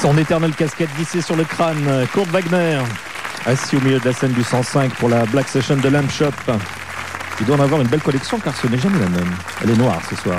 Son éternelle casquette vissée sur le crâne, Kurt Wagner, assis au milieu de la scène du 105 pour la Black Session de Lamp Shop. Il doit en avoir une belle collection car ce n'est jamais la même. Elle est noire ce soir.